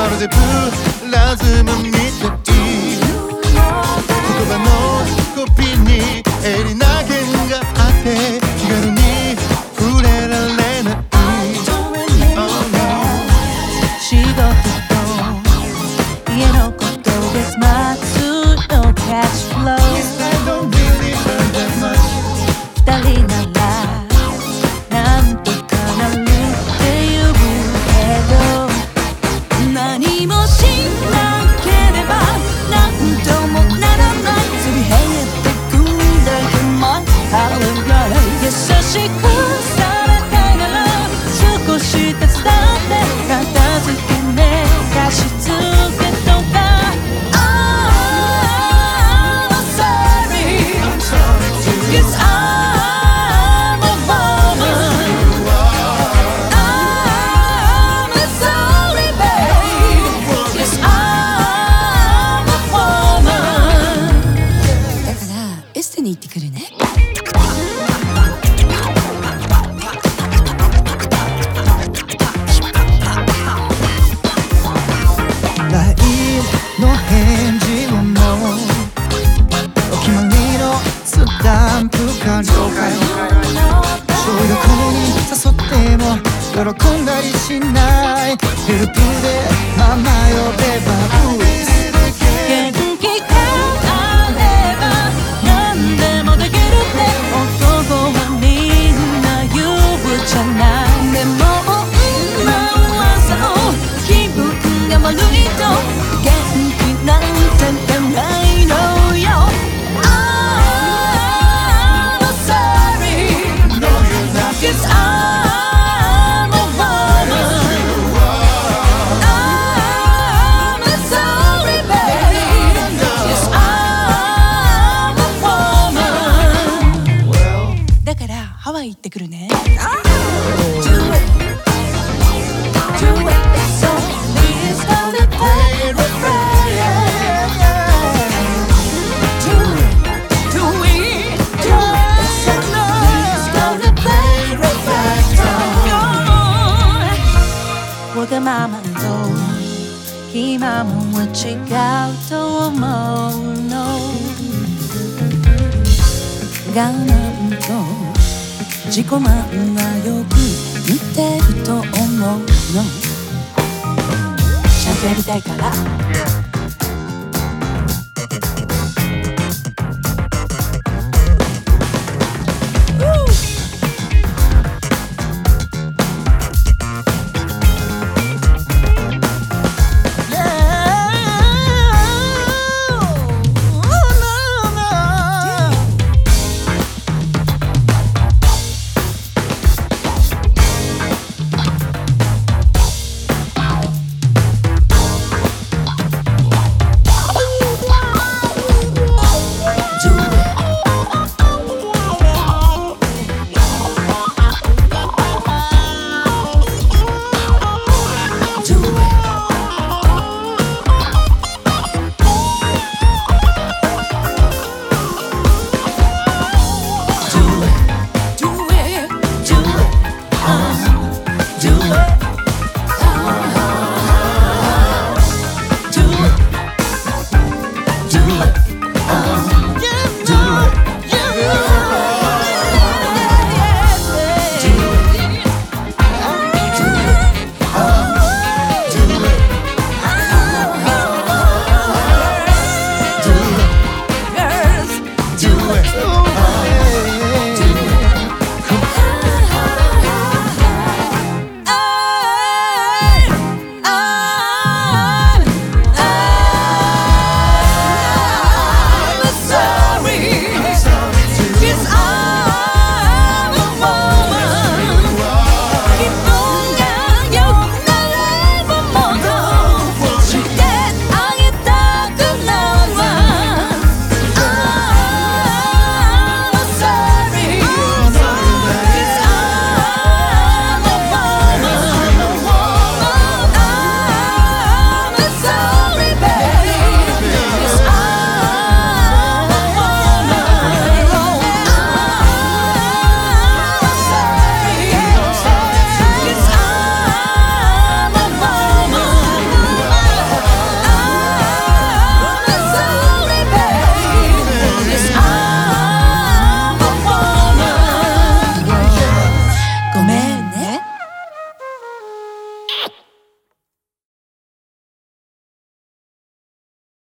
まるでブラズムにとってに行ってくるね。の返事もお決まりのスタンプか了解小学校に誘っても喜んだりしない。ヘルプでママ呼べばブース 미쳤나? ままと今も違うと思うの。我慢と自己満はよく似てると思うの。ちゃんとやりたいから。